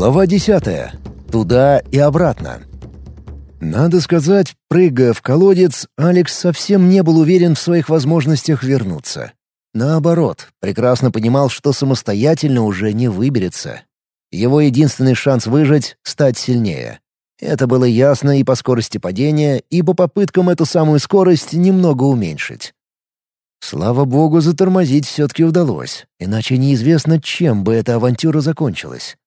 Глава десятая. Туда и обратно. Надо сказать, прыгая в колодец, Алекс совсем не был уверен в своих возможностях вернуться. Наоборот, прекрасно понимал, что самостоятельно уже не выберется. Его единственный шанс выжить — стать сильнее. Это было ясно и по скорости падения, и по попыткам эту самую скорость немного уменьшить. Слава богу, затормозить все-таки удалось, иначе неизвестно, чем бы эта авантюра закончилась.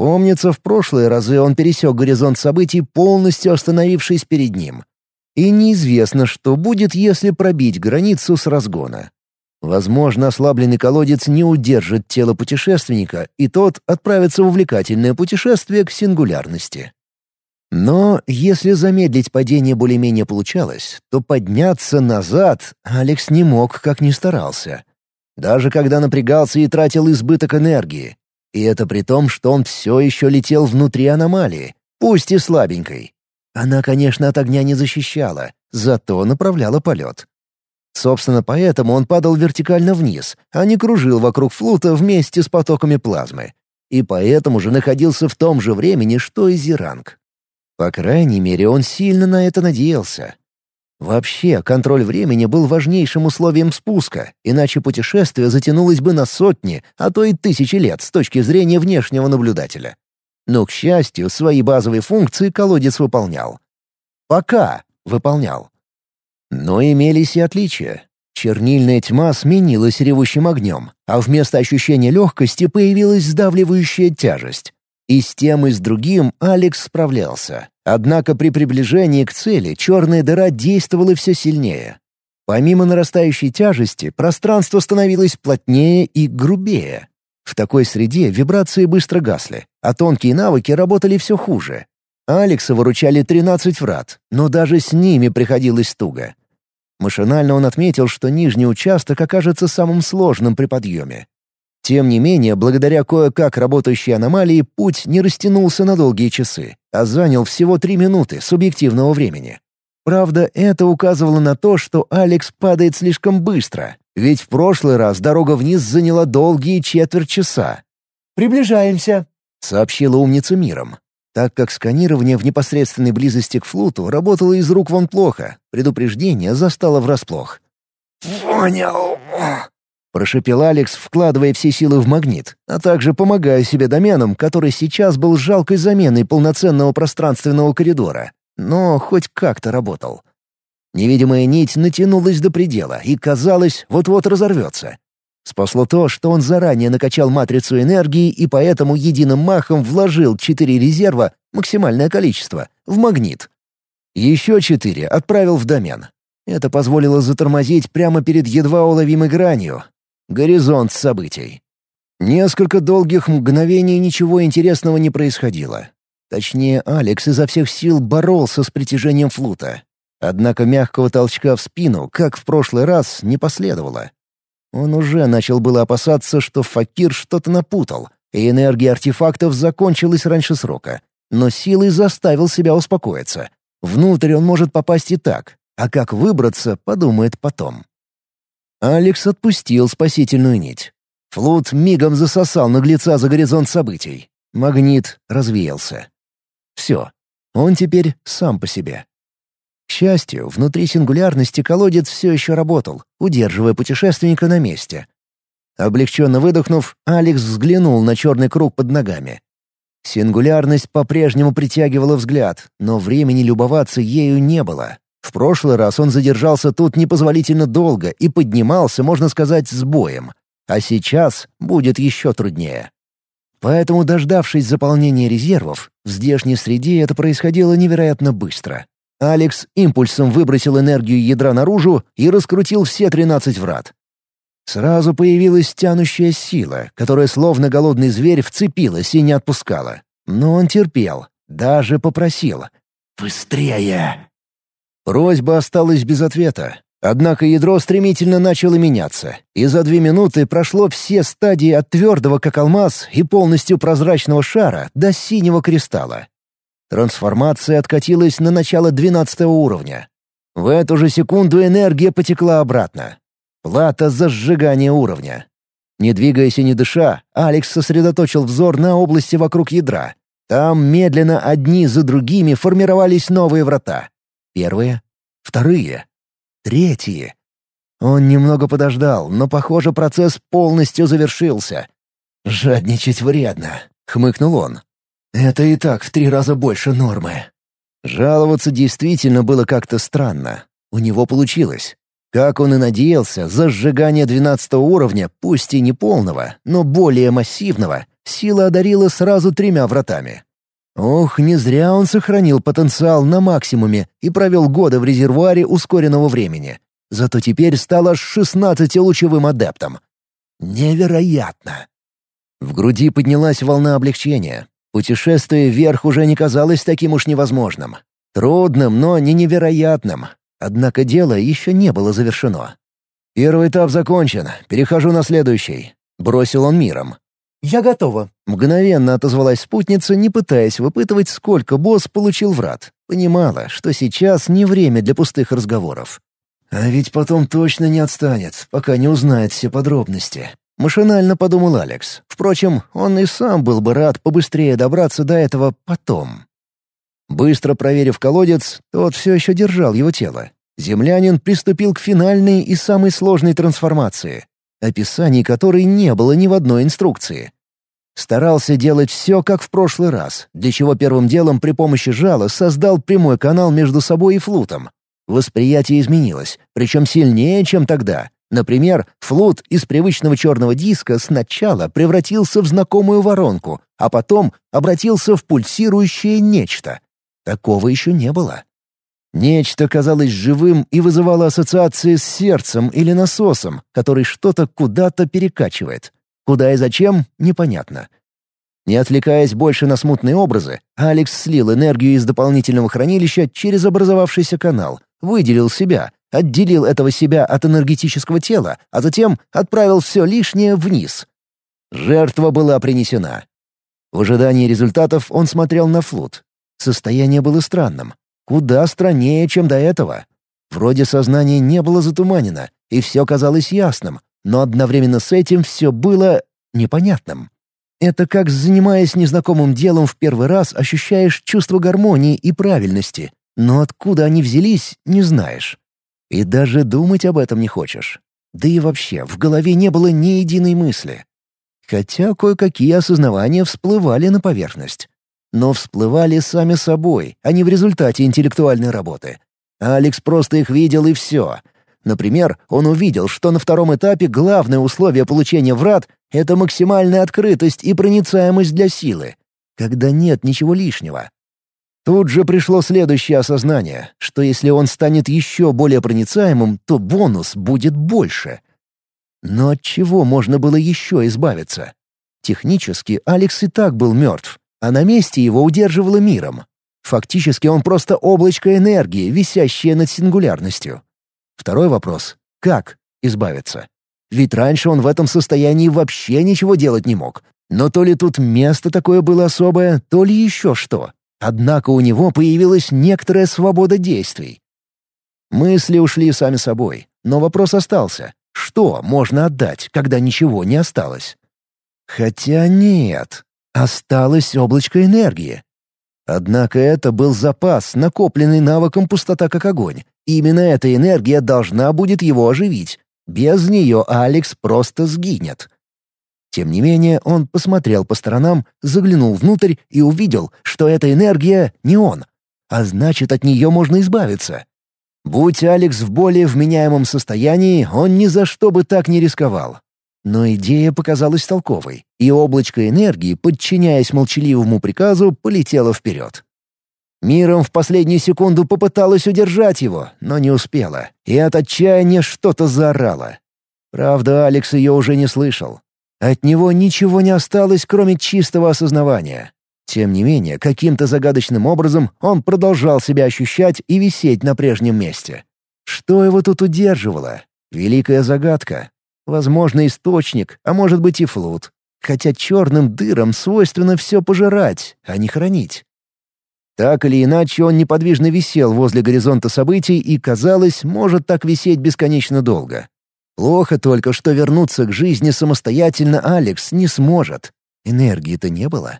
Помнится, в прошлые разы он пересек горизонт событий, полностью остановившись перед ним. И неизвестно, что будет, если пробить границу с разгона. Возможно, ослабленный колодец не удержит тело путешественника, и тот отправится в увлекательное путешествие к сингулярности. Но если замедлить падение более-менее получалось, то подняться назад Алекс не мог, как ни старался. Даже когда напрягался и тратил избыток энергии. И это при том, что он все еще летел внутри аномалии, пусть и слабенькой. Она, конечно, от огня не защищала, зато направляла полет. Собственно, поэтому он падал вертикально вниз, а не кружил вокруг флута вместе с потоками плазмы. И поэтому же находился в том же времени, что и Зиранг. По крайней мере, он сильно на это надеялся. Вообще, контроль времени был важнейшим условием спуска, иначе путешествие затянулось бы на сотни, а то и тысячи лет с точки зрения внешнего наблюдателя. Но, к счастью, свои базовые функции колодец выполнял. Пока выполнял. Но имелись и отличия. Чернильная тьма сменилась ревущим огнем, а вместо ощущения легкости появилась сдавливающая тяжесть. И с тем, и с другим Алекс справлялся. Однако при приближении к цели черная дыра действовала все сильнее. Помимо нарастающей тяжести, пространство становилось плотнее и грубее. В такой среде вибрации быстро гасли, а тонкие навыки работали все хуже. Алекса выручали 13 врат, но даже с ними приходилось туго. Машинально он отметил, что нижний участок окажется самым сложным при подъеме. Тем не менее, благодаря кое-как работающей аномалии, путь не растянулся на долгие часы, а занял всего три минуты субъективного времени. Правда, это указывало на то, что Алекс падает слишком быстро, ведь в прошлый раз дорога вниз заняла долгие четверть часа. «Приближаемся», — сообщила умница миром. Так как сканирование в непосредственной близости к флуту работало из рук вон плохо, предупреждение застало врасплох. «Понял», — прошепел Алекс, вкладывая все силы в магнит, а также помогая себе доменом, который сейчас был жалкой заменой полноценного пространственного коридора, но хоть как-то работал. Невидимая нить натянулась до предела и, казалось, вот-вот разорвется. Спасло то, что он заранее накачал матрицу энергии и поэтому единым махом вложил четыре резерва, максимальное количество, в магнит. Еще четыре отправил в домен. Это позволило затормозить прямо перед едва уловимой гранью, Горизонт событий. Несколько долгих мгновений ничего интересного не происходило. Точнее, Алекс изо всех сил боролся с притяжением флута. Однако мягкого толчка в спину, как в прошлый раз, не последовало. Он уже начал было опасаться, что Факир что-то напутал, и энергия артефактов закончилась раньше срока. Но силой заставил себя успокоиться. Внутрь он может попасть и так, а как выбраться, подумает потом. Алекс отпустил спасительную нить. Флот мигом засосал наглеца за горизонт событий. Магнит развеялся. Все. Он теперь сам по себе. К счастью, внутри сингулярности колодец все еще работал, удерживая путешественника на месте. Облегченно выдохнув, Алекс взглянул на черный круг под ногами. Сингулярность по-прежнему притягивала взгляд, но времени любоваться ею не было. В прошлый раз он задержался тут непозволительно долго и поднимался, можно сказать, с боем. А сейчас будет еще труднее. Поэтому, дождавшись заполнения резервов, в здешней среде это происходило невероятно быстро. Алекс импульсом выбросил энергию ядра наружу и раскрутил все 13 врат. Сразу появилась тянущая сила, которая словно голодный зверь вцепилась и не отпускала. Но он терпел, даже попросил. «Быстрее!» Просьба осталась без ответа. Однако ядро стремительно начало меняться, и за две минуты прошло все стадии от твердого, как алмаз, и полностью прозрачного шара до синего кристалла. Трансформация откатилась на начало двенадцатого уровня. В эту же секунду энергия потекла обратно. Плата за сжигание уровня. Не двигаясь и не дыша, Алекс сосредоточил взор на области вокруг ядра. Там медленно одни за другими формировались новые врата. Первые, вторые, третьи. Он немного подождал, но, похоже, процесс полностью завершился. «Жадничать вредно», — хмыкнул он. «Это и так в три раза больше нормы». Жаловаться действительно было как-то странно. У него получилось. Как он и надеялся, за сжигание двенадцатого уровня, пусть и не полного, но более массивного, сила одарила сразу тремя вратами. Ох, не зря он сохранил потенциал на максимуме и провел годы в резервуаре ускоренного времени. Зато теперь стал аж шестнадцатилучевым адептом. Невероятно! В груди поднялась волна облегчения. Путешествие вверх уже не казалось таким уж невозможным. Трудным, но не невероятным. Однако дело еще не было завершено. «Первый этап закончен. Перехожу на следующий», — бросил он миром. «Я готова», — мгновенно отозвалась спутница, не пытаясь выпытывать, сколько босс получил врат. Понимала, что сейчас не время для пустых разговоров. «А ведь потом точно не отстанет, пока не узнает все подробности», — машинально подумал Алекс. Впрочем, он и сам был бы рад побыстрее добраться до этого потом. Быстро проверив колодец, тот все еще держал его тело. Землянин приступил к финальной и самой сложной трансформации, описаний которой не было ни в одной инструкции. Старался делать все, как в прошлый раз, для чего первым делом при помощи жала создал прямой канал между собой и флутом. Восприятие изменилось, причем сильнее, чем тогда. Например, флут из привычного черного диска сначала превратился в знакомую воронку, а потом обратился в пульсирующее нечто. Такого еще не было. Нечто казалось живым и вызывало ассоциации с сердцем или насосом, который что-то куда-то перекачивает. Куда и зачем — непонятно. Не отвлекаясь больше на смутные образы, Алекс слил энергию из дополнительного хранилища через образовавшийся канал, выделил себя, отделил этого себя от энергетического тела, а затем отправил все лишнее вниз. Жертва была принесена. В ожидании результатов он смотрел на флут, Состояние было странным. Куда страннее, чем до этого. Вроде сознание не было затуманено, и все казалось ясным, но одновременно с этим все было непонятным. Это как, занимаясь незнакомым делом в первый раз, ощущаешь чувство гармонии и правильности, но откуда они взялись, не знаешь. И даже думать об этом не хочешь. Да и вообще, в голове не было ни единой мысли. Хотя кое-какие осознавания всплывали на поверхность но всплывали сами собой, а не в результате интеллектуальной работы. Алекс просто их видел и все. Например, он увидел, что на втором этапе главное условие получения врат — это максимальная открытость и проницаемость для силы, когда нет ничего лишнего. Тут же пришло следующее осознание, что если он станет еще более проницаемым, то бонус будет больше. Но от чего можно было еще избавиться? Технически Алекс и так был мертв, а на месте его удерживало миром. Фактически он просто облачко энергии, висящее над сингулярностью. Второй вопрос — как избавиться? Ведь раньше он в этом состоянии вообще ничего делать не мог. Но то ли тут место такое было особое, то ли еще что. Однако у него появилась некоторая свобода действий. Мысли ушли сами собой, но вопрос остался. Что можно отдать, когда ничего не осталось? Хотя нет, Осталось облачко энергии. Однако это был запас, накопленный навыком «Пустота как огонь». Именно эта энергия должна будет его оживить. Без нее Алекс просто сгинет. Тем не менее, он посмотрел по сторонам, заглянул внутрь и увидел, что эта энергия не он. А значит, от нее можно избавиться. Будь Алекс в более вменяемом состоянии, он ни за что бы так не рисковал. Но идея показалась толковой, и облачко энергии, подчиняясь молчаливому приказу, полетело вперед. Миром в последнюю секунду попыталась удержать его, но не успела, и от отчаяния что-то заорало. Правда, Алекс ее уже не слышал. От него ничего не осталось, кроме чистого осознавания. Тем не менее, каким-то загадочным образом он продолжал себя ощущать и висеть на прежнем месте. Что его тут удерживало? Великая загадка, Возможно, источник, а может быть и флут. Хотя черным дырам свойственно все пожирать, а не хранить. Так или иначе, он неподвижно висел возле горизонта событий и, казалось, может так висеть бесконечно долго. Плохо только, что вернуться к жизни самостоятельно Алекс не сможет. Энергии-то не было.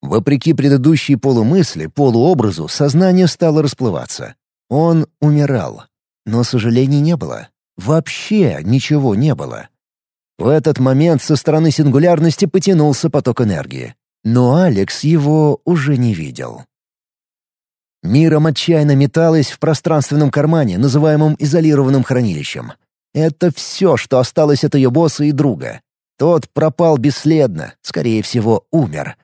Вопреки предыдущей полумысли, полуобразу, сознание стало расплываться. Он умирал. Но сожалений не было. Вообще ничего не было. В этот момент со стороны сингулярности потянулся поток энергии. Но Алекс его уже не видел. Миром отчаянно металась в пространственном кармане, называемом изолированным хранилищем. Это все, что осталось от ее босса и друга. Тот пропал бесследно, скорее всего, умер.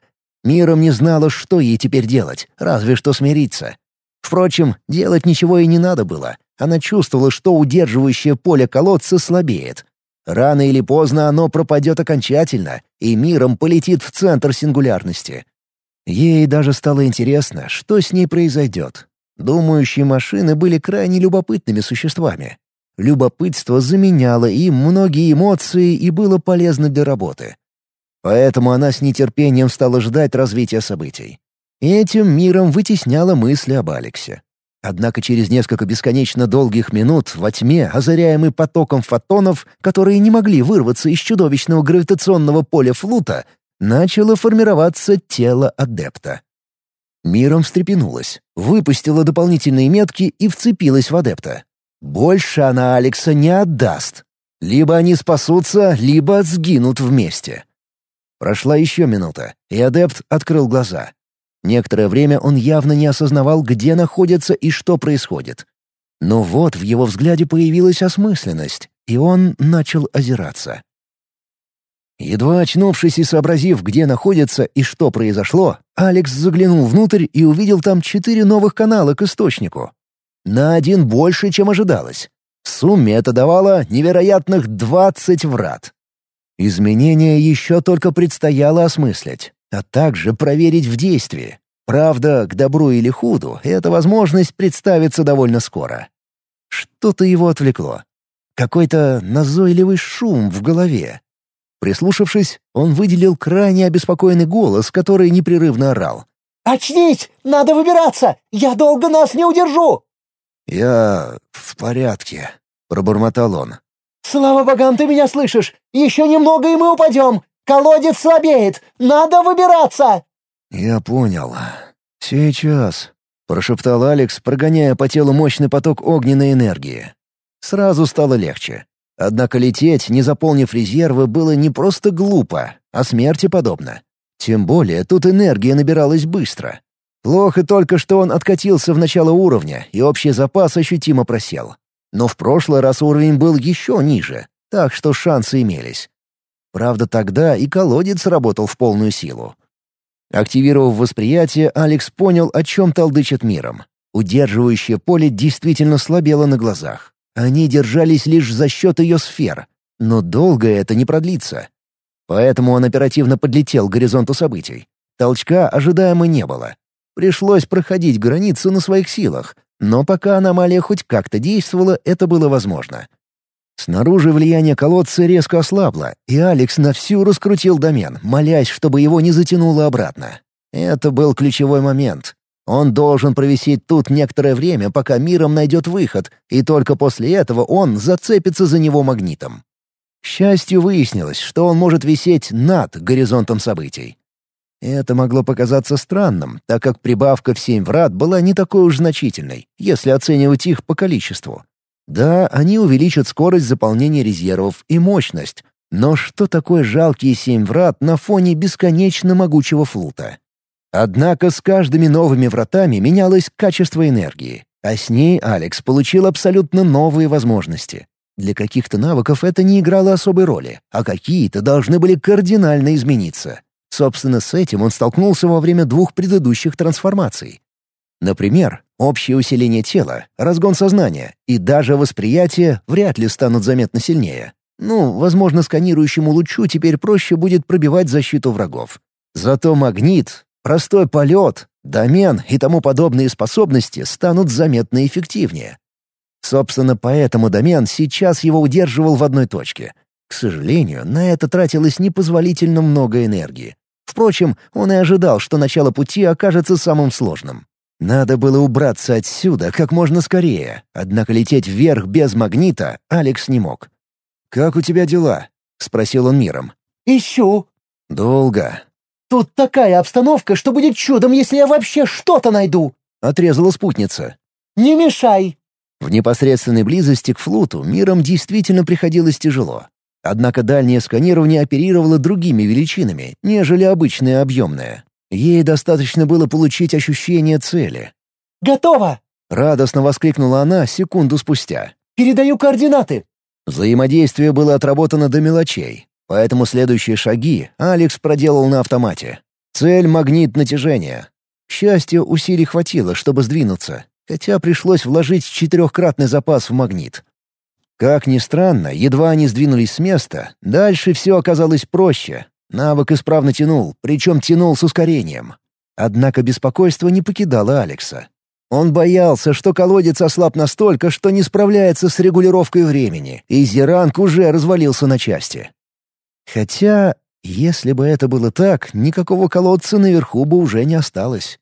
Миром не знала, что ей теперь делать, разве что смириться. Впрочем, делать ничего и не надо было. Она чувствовала, что удерживающее поле колодца слабеет. Рано или поздно оно пропадет окончательно, и миром полетит в центр сингулярности. Ей даже стало интересно, что с ней произойдет. Думающие машины были крайне любопытными существами. Любопытство заменяло им многие эмоции и было полезно для работы. Поэтому она с нетерпением стала ждать развития событий. Этим миром вытесняла мысли об Алексе. Однако через несколько бесконечно долгих минут во тьме, озаряемый потоком фотонов, которые не могли вырваться из чудовищного гравитационного поля флута, начало формироваться тело адепта. Миром встрепенулась, выпустила дополнительные метки и вцепилась в адепта. Больше она Алекса не отдаст. Либо они спасутся, либо сгинут вместе. Прошла еще минута, и адепт открыл глаза. Некоторое время он явно не осознавал, где находится и что происходит. Но вот в его взгляде появилась осмысленность, и он начал озираться. Едва очнувшись и сообразив, где находится и что произошло, Алекс заглянул внутрь и увидел там четыре новых канала к источнику. На один больше, чем ожидалось. В сумме это давало невероятных 20 врат. Изменения еще только предстояло осмыслить, а также проверить в действии. Правда, к добру или худу эта возможность представится довольно скоро. Что-то его отвлекло. Какой-то назойливый шум в голове, Прислушавшись, он выделил крайне обеспокоенный голос, который непрерывно орал. «Очнись! Надо выбираться! Я долго нас не удержу!» «Я в порядке», — пробормотал он. «Слава богам, ты меня слышишь! Еще немного, и мы упадем! Колодец слабеет! Надо выбираться!» «Я понял. Сейчас», — прошептал Алекс, прогоняя по телу мощный поток огненной энергии. Сразу стало легче. Однако лететь, не заполнив резервы, было не просто глупо, а смерти подобно. Тем более тут энергия набиралась быстро. Плохо только, что он откатился в начало уровня, и общий запас ощутимо просел. Но в прошлый раз уровень был еще ниже, так что шансы имелись. Правда, тогда и колодец работал в полную силу. Активировав восприятие, Алекс понял, о чем толдычит миром. Удерживающее поле действительно слабело на глазах. Они держались лишь за счет ее сфер, но долго это не продлится. Поэтому он оперативно подлетел к горизонту событий. Толчка ожидаемо не было. Пришлось проходить границу на своих силах, но пока аномалия хоть как-то действовала, это было возможно. Снаружи влияние колодца резко ослабло, и Алекс на всю раскрутил домен, молясь, чтобы его не затянуло обратно. Это был ключевой момент. Он должен провисеть тут некоторое время, пока миром найдет выход, и только после этого он зацепится за него магнитом. К счастью, выяснилось, что он может висеть над горизонтом событий. Это могло показаться странным, так как прибавка в семь врат была не такой уж значительной, если оценивать их по количеству. Да, они увеличат скорость заполнения резервов и мощность, но что такое жалкие семь врат на фоне бесконечно могучего флута? Однако с каждыми новыми вратами менялось качество энергии, а с ней Алекс получил абсолютно новые возможности. Для каких-то навыков это не играло особой роли, а какие-то должны были кардинально измениться. Собственно, с этим он столкнулся во время двух предыдущих трансформаций. Например, общее усиление тела, разгон сознания и даже восприятие вряд ли станут заметно сильнее. Ну, возможно, сканирующему лучу теперь проще будет пробивать защиту врагов. Зато магнит Простой полет, домен и тому подобные способности станут заметно эффективнее. Собственно, поэтому домен сейчас его удерживал в одной точке. К сожалению, на это тратилось непозволительно много энергии. Впрочем, он и ожидал, что начало пути окажется самым сложным. Надо было убраться отсюда как можно скорее, однако лететь вверх без магнита Алекс не мог. «Как у тебя дела?» — спросил он миром. «Ищу». «Долго». «Тут такая обстановка, что будет чудом, если я вообще что-то найду», — отрезала спутница. «Не мешай». В непосредственной близости к флуту миром действительно приходилось тяжело. Однако дальнее сканирование оперировало другими величинами, нежели обычное объемное. Ей достаточно было получить ощущение цели. «Готово!» — радостно воскликнула она секунду спустя. «Передаю координаты!» Взаимодействие было отработано до мелочей, поэтому следующие шаги Алекс проделал на автомате. Цель — магнит натяжения. К счастью, усилий хватило, чтобы сдвинуться, хотя пришлось вложить четырехкратный запас в магнит. Как ни странно, едва они сдвинулись с места, дальше все оказалось проще. Навык исправно тянул, причем тянул с ускорением. Однако беспокойство не покидало Алекса. Он боялся, что колодец ослаб настолько, что не справляется с регулировкой времени, и Зеранг уже развалился на части. Хотя, если бы это было так, никакого колодца наверху бы уже не осталось.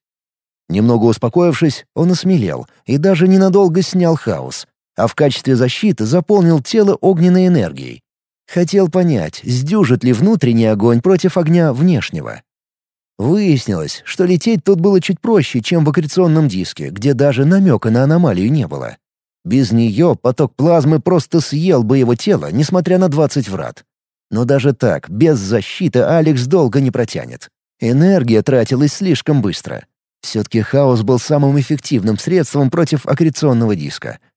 Немного успокоившись, он осмелел и даже ненадолго снял хаос, а в качестве защиты заполнил тело огненной энергией. Хотел понять, сдюжит ли внутренний огонь против огня внешнего. Выяснилось, что лететь тут было чуть проще, чем в аккреционном диске, где даже намека на аномалию не было. Без нее поток плазмы просто съел бы его тело, несмотря на 20 врат. Но даже так, без защиты Алекс долго не протянет. Энергия тратилась слишком быстро. Все-таки хаос был самым эффективным средством против аккреционного диска —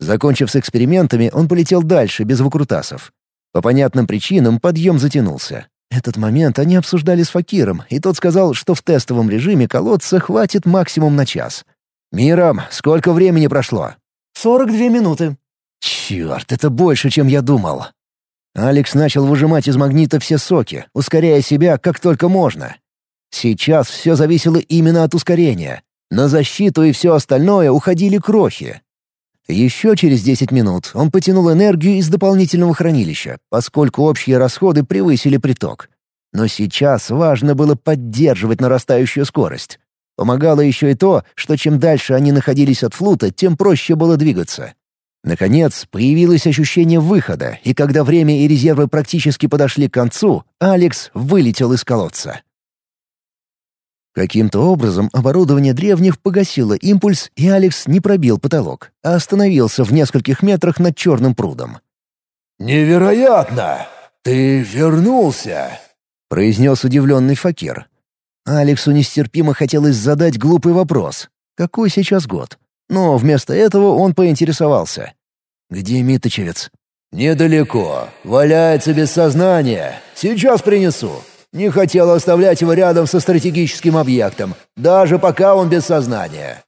Закончив с экспериментами, он полетел дальше, без выкрутасов. По понятным причинам подъем затянулся. Этот момент они обсуждали с Факиром, и тот сказал, что в тестовом режиме колодца хватит максимум на час. «Миром, сколько времени прошло?» «Сорок две минуты». «Черт, это больше, чем я думал». Алекс начал выжимать из магнита все соки, ускоряя себя как только можно. Сейчас все зависело именно от ускорения. На защиту и все остальное уходили крохи. Еще через 10 минут он потянул энергию из дополнительного хранилища, поскольку общие расходы превысили приток. Но сейчас важно было поддерживать нарастающую скорость. Помогало еще и то, что чем дальше они находились от флута, тем проще было двигаться. Наконец, появилось ощущение выхода, и когда время и резервы практически подошли к концу, Алекс вылетел из колодца. Каким-то образом оборудование древних погасило импульс, и Алекс не пробил потолок, а остановился в нескольких метрах над черным прудом. «Невероятно! Ты вернулся!» — произнес удивленный Факир. Алексу нестерпимо хотелось задать глупый вопрос. Какой сейчас год? Но вместо этого он поинтересовался. «Где Миточевец?» «Недалеко. Валяется без сознания. Сейчас принесу». Не хотел оставлять его рядом со стратегическим объектом, даже пока он без сознания».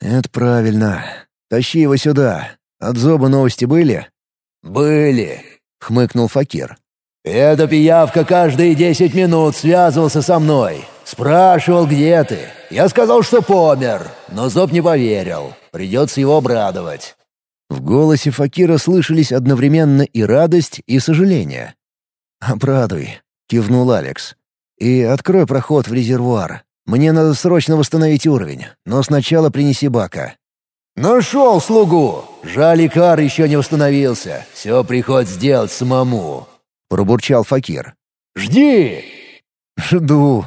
«Это правильно. Тащи его сюда. От зоба новости были?» «Были», — хмыкнул Факир. «Эта пиявка каждые десять минут связывался со мной. Спрашивал, где ты. Я сказал, что помер, но Зоб не поверил. Придется его обрадовать». В голосе Факира слышались одновременно и радость, и сожаление. «Обрадуй. — кивнул Алекс. «И открой проход в резервуар. Мне надо срочно восстановить уровень, но сначала принеси бака». «Нашел слугу! Жаль, Икар еще не восстановился. Все приходится сделать самому», — пробурчал Факир. «Жди!» «Жду».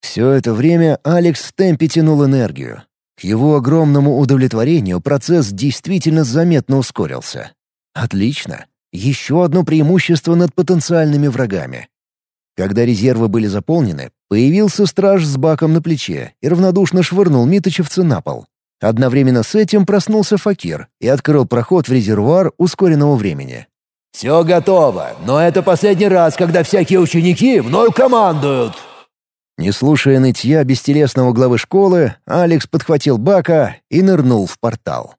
Все это время Алекс в темпе тянул энергию. К его огромному удовлетворению процесс действительно заметно ускорился. Отлично. Еще одно преимущество над потенциальными врагами. Когда резервы были заполнены, появился страж с баком на плече и равнодушно швырнул Миточевца на пол. Одновременно с этим проснулся Факир и открыл проход в резервуар ускоренного времени. «Все готово, но это последний раз, когда всякие ученики мною командуют!» Не слушая нытья бестелесного главы школы, Алекс подхватил бака и нырнул в портал.